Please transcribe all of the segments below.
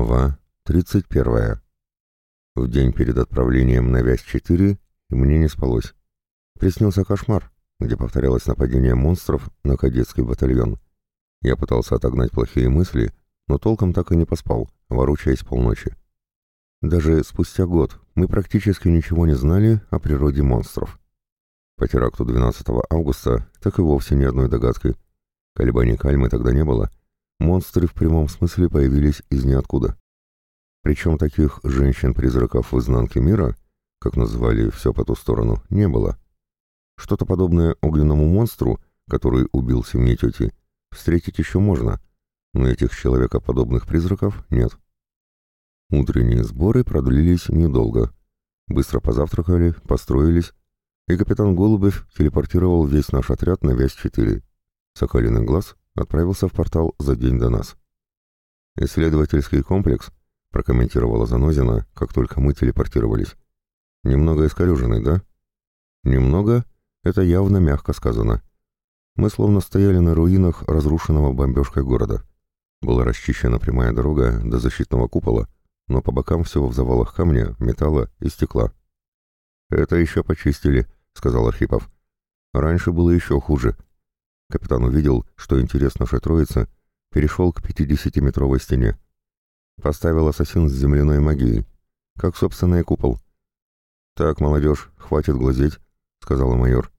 Глава 31. В день перед отправлением на Вязь-4 мне не спалось. Приснился кошмар, где повторялось нападение монстров на кадетский батальон. Я пытался отогнать плохие мысли, но толком так и не поспал, ворочаясь полночи. Даже спустя год мы практически ничего не знали о природе монстров. По теракту 12 августа так и вовсе ни одной догадки. Колебаний кальмы тогда не было — монстры в прямом смысле появились из ниоткуда. Причем таких женщин-призраков в изнанке мира, как называли все по ту сторону, не было. Что-то подобное огненному монстру, который убил семьи тети, встретить еще можно, но этих человекоподобных призраков нет. Утренние сборы продлились недолго. Быстро позавтракали, построились, и капитан Голубев телепортировал весь наш отряд на Вязь-4. Соколиный глаз отправился в портал за день до нас. «Исследовательский комплекс», — прокомментировала Занозина, как только мы телепортировались. «Немного искореженный, да?» «Немного» — это явно мягко сказано. Мы словно стояли на руинах разрушенного бомбежкой города. Была расчищена прямая дорога до защитного купола, но по бокам все в завалах камня, металла и стекла. «Это еще почистили», — сказал Архипов. «Раньше было еще хуже». Капитан увидел, что интерес нашей троицы перешел к 50-метровой стене. Поставил ассасин с земляной магией, как собственный купол. «Так, молодежь, хватит глазеть», — сказала майор.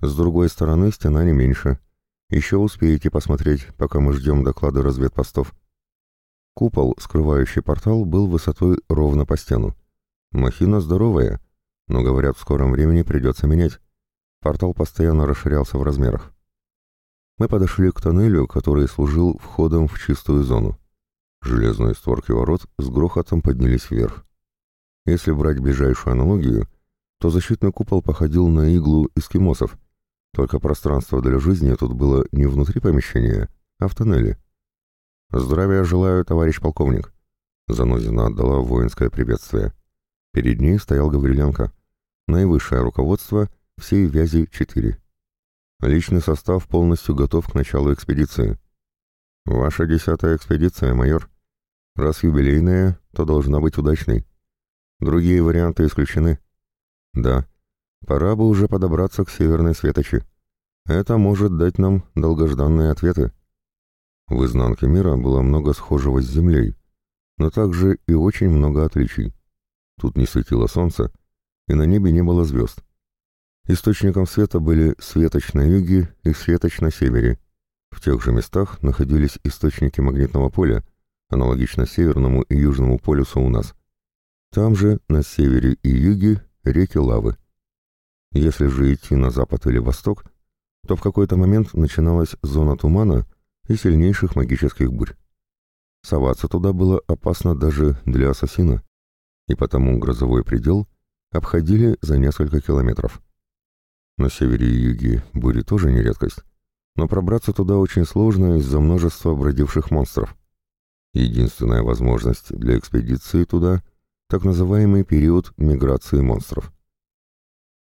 «С другой стороны стена не меньше. Еще успеете посмотреть, пока мы ждем доклада разведпостов». Купол, скрывающий портал, был высотой ровно по стену. Махина здоровая, но, говорят, в скором времени придется менять. Портал постоянно расширялся в размерах мы подошли к тоннелю, который служил входом в чистую зону. Железные створки ворот с грохотом поднялись вверх. Если брать ближайшую аналогию, то защитный купол походил на иглу эскимосов, только пространство для жизни тут было не внутри помещения, а в тоннеле. «Здравия желаю, товарищ полковник!» Занозина отдала воинское приветствие. Перед ней стоял Гавриленко. Наивысшее руководство всей Вязи-4. Личный состав полностью готов к началу экспедиции. Ваша десятая экспедиция, майор. Раз юбилейная, то должна быть удачной. Другие варианты исключены. Да, пора бы уже подобраться к северной светочи. Это может дать нам долгожданные ответы. В изнанке мира было много схожего с Землей, но также и очень много отличий. Тут не светило солнце, и на небе не было звезд. Источником света были светоч на юге и светоч на севере. В тех же местах находились источники магнитного поля, аналогично северному и южному полюсу у нас. Там же, на севере и юге, реки лавы. Если же идти на запад или восток, то в какой-то момент начиналась зона тумана и сильнейших магических бурь. Соваться туда было опасно даже для ассасина, и потому грозовой предел обходили за несколько километров. На севере и юге бури тоже не редкость, но пробраться туда очень сложно из-за множества бродивших монстров. Единственная возможность для экспедиции туда — так называемый период миграции монстров.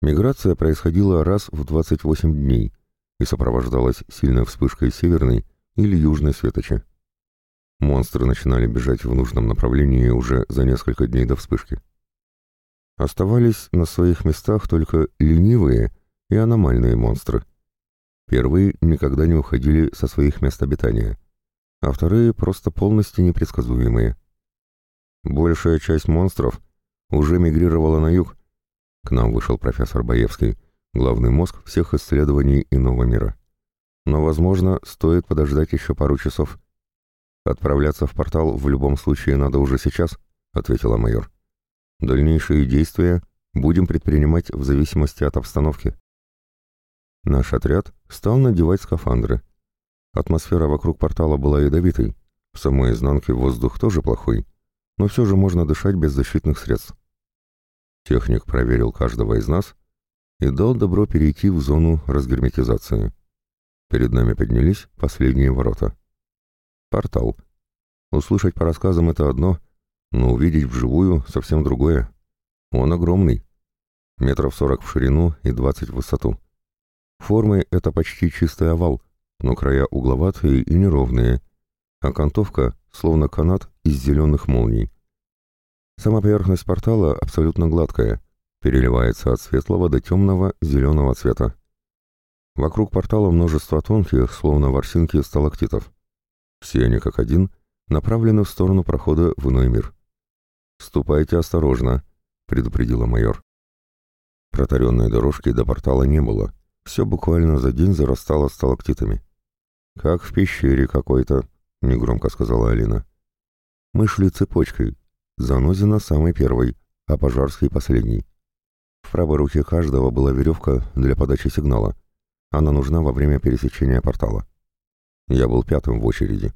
Миграция происходила раз в 28 дней и сопровождалась сильной вспышкой северной или южной светочи. Монстры начинали бежать в нужном направлении уже за несколько дней до вспышки. Оставались на своих местах только ленивые и аномальные монстры. Первые никогда не уходили со своих мест обитания, а вторые просто полностью непредсказуемые. Большая часть монстров уже мигрировала на юг. К нам вышел профессор Боевский, главный мозг всех исследований иного мира. Но, возможно, стоит подождать еще пару часов. «Отправляться в портал в любом случае надо уже сейчас», — ответила майор. «Дальнейшие действия будем предпринимать в зависимости от обстановки». Наш отряд стал надевать скафандры. Атмосфера вокруг портала была ядовитой. В самой изнанке воздух тоже плохой, но все же можно дышать без защитных средств. Техник проверил каждого из нас и дал добро перейти в зону разгерметизации. Перед нами поднялись последние ворота. Портал. Услышать по рассказам это одно, но увидеть вживую совсем другое. Он огромный. Метров сорок в ширину и двадцать в высоту. Формой это почти чистый овал, но края угловатые и неровные, а окантовка словно канат из зеленых молний. Сама поверхность портала абсолютно гладкая, переливается от светлого до темного зеленого цвета. Вокруг портала множество тонких, словно ворсинки сталактитов. Все они, как один, направлены в сторону прохода в иной мир. «Ступайте осторожно», — предупредила майор. Протаренной дорожки до портала не было, все буквально за день зарастало сталактитами. «Как в пещере какой-то», — негромко сказала Алина. «Мы шли цепочкой. Занозина самый первый, а Пожарский последний. В правой руке каждого была веревка для подачи сигнала. Она нужна во время пересечения портала. Я был пятым в очереди.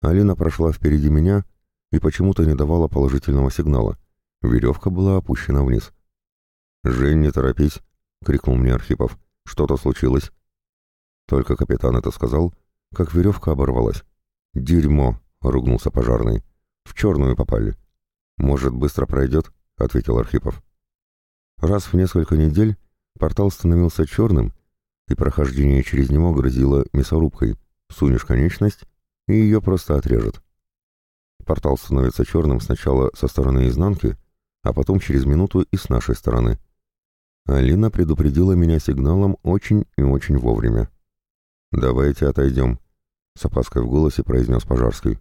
Алина прошла впереди меня и почему-то не давала положительного сигнала. Веревка была опущена вниз. «Жень, не торопись!» — крикнул мне Архипов. «Что-то случилось?» Только капитан это сказал, как веревка оборвалась. «Дерьмо!» — ругнулся пожарный. «В черную попали». «Может, быстро пройдет?» — ответил Архипов. Раз в несколько недель портал становился черным, и прохождение через него грозило мясорубкой. Сунешь конечность, и ее просто отрежет. Портал становится черным сначала со стороны изнанки, а потом через минуту и с нашей стороны. Алина предупредила меня сигналом очень и очень вовремя. «Давайте отойдем», — с опаской в голосе произнес Пожарский.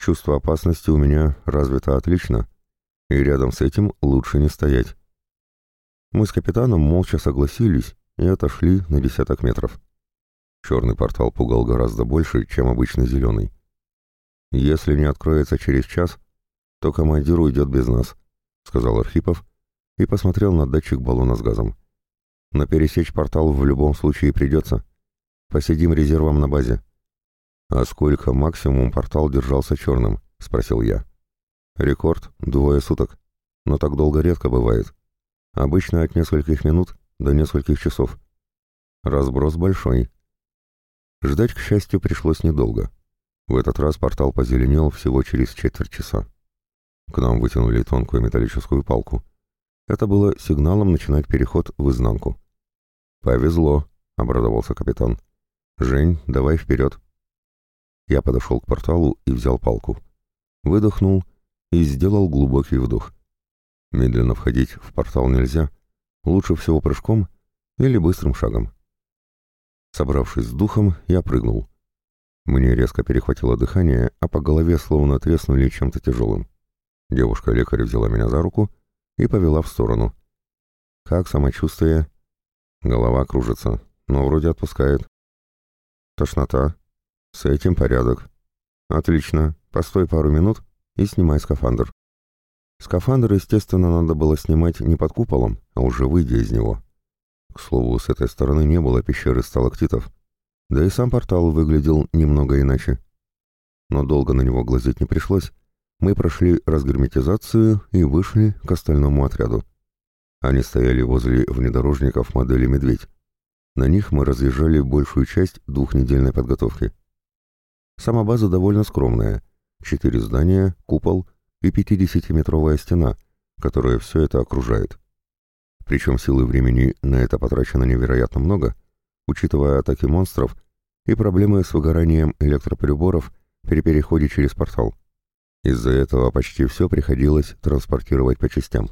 «Чувство опасности у меня развито отлично, и рядом с этим лучше не стоять». Мы с капитаном молча согласились и отошли на десяток метров. Черный портал пугал гораздо больше, чем обычный зеленый. «Если не откроется через час, то командир уйдет без нас», — сказал Архипов и посмотрел на датчик баллона с газом. «Но пересечь портал в любом случае придется». Посидим резервом на базе». «А сколько максимум портал держался черным?» — спросил я. «Рекорд — двое суток. Но так долго редко бывает. Обычно от нескольких минут до нескольких часов. Разброс большой». Ждать, к счастью, пришлось недолго. В этот раз портал позеленел всего через четверть часа. К нам вытянули тонкую металлическую палку. Это было сигналом начинать переход в изнанку. «Повезло», — обрадовался капитан. «Жень, давай вперед!» Я подошел к порталу и взял палку. Выдохнул и сделал глубокий вдох. Медленно входить в портал нельзя. Лучше всего прыжком или быстрым шагом. Собравшись с духом, я прыгнул. Мне резко перехватило дыхание, а по голове словно треснули чем-то тяжелым. Девушка-лекарь взяла меня за руку и повела в сторону. «Как самочувствие?» Голова кружится, но вроде отпускает. Тошнота. С этим порядок. Отлично. Постой пару минут и снимай скафандр. Скафандр, естественно, надо было снимать не под куполом, а уже выйдя из него. К слову, с этой стороны не было пещеры сталактитов. Да и сам портал выглядел немного иначе. Но долго на него глазеть не пришлось. Мы прошли разгерметизацию и вышли к остальному отряду. Они стояли возле внедорожников модели «Медведь». На них мы разъезжали большую часть двухнедельной подготовки. Сама база довольно скромная. Четыре здания, купол и 50-метровая стена, которая все это окружает. Причем силы времени на это потрачено невероятно много, учитывая атаки монстров и проблемы с выгоранием электроприборов при переходе через портал. Из-за этого почти все приходилось транспортировать по частям.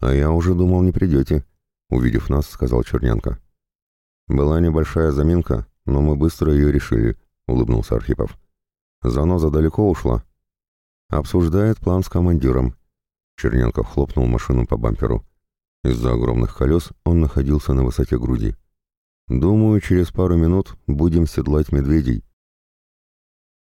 «А я уже думал, не придете», — увидев нас, сказал Черненко. «Была небольшая заминка, но мы быстро ее решили», — улыбнулся Архипов. «Заноза далеко ушла?» «Обсуждает план с командиром». Черненков хлопнул машину по бамперу. Из-за огромных колес он находился на высоте груди. «Думаю, через пару минут будем седлать медведей»,